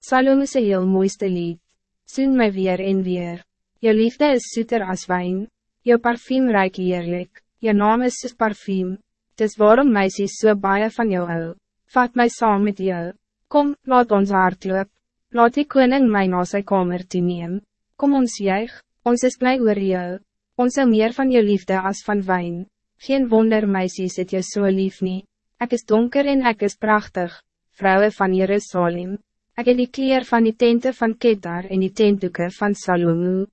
Salome is heel mooiste lied. Soen mij weer en weer. Je liefde is zoeter als wijn. Je parfum ruik heerlijk. Je naam is soos parfum. Dis waarom meisjes so baie van jou hou. Vat mij saam met jou. Kom, laat ons hart loop. Laat die koning my na sy kamer toe neem. Kom ons juig, ons is blij oor jou. Ons is meer van jou liefde als van wijn. Geen wonder meisjes het jou so lief nie. Ek is donker en ek is prachtig. Vrouwen van Jerusalem. Ik heb die kleer van die tente van Kedar en die tentdoeken van Salomo.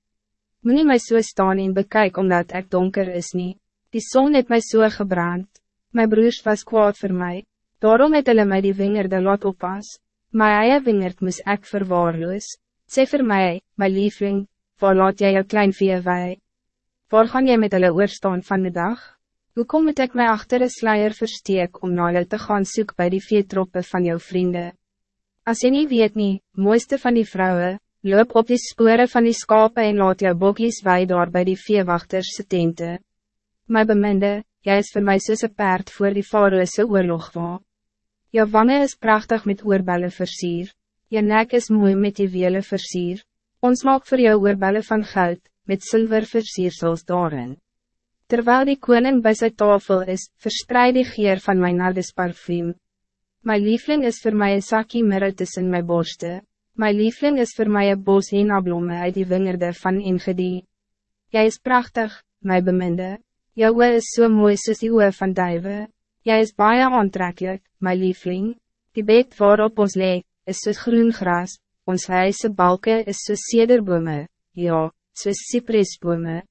Moet my so staan en bekijk omdat ik donker is niet. Die zon het mij so gebrand. Mijn broers was kwaad voor mij. Daarom het hulle my die wingerde laat oppas. My eie wingerd moes ek verwaarloos. Sê vir my, my liefling, waar laat jy jou klein vee wei? Waar gaan jy met hulle oorstaan van de dag? Hoe kom het ek my achter een sluier versteek om na hulle te gaan soek bij die veetroppe van jouw vrienden? Als je niet weet nie, mooiste van die vrouwen, loop op die sporen van die skape en laat jou bokjes wij daar bij die veewachters tente. My beminde, jy is voor mij soos een paard voor die faroese oorlog wa. Jou wangen is prachtig met oorbellen versier, je nek is mooi met die wiele versier, ons maak voor jou oorbellen van goud, met zilver versiersels daarin. Terwijl die koning bij zijn tafel is, verspreid die geer van mijn nardis parfum. Mijn liefling is voor mij een zakje mirre tussen mijn borsten. Mijn liefling is voor mij een bos henablomme uit die wingerde van ingedie. Jij is prachtig, mijn beminde. Jou oe is so mooi soos die oe van duive. Jij is baie aantrekkelijk, mijn liefling. Die bed waarop ons leek, is soos groen gras. Ons huise balken is soos cederbome, ja, soos cypresbome.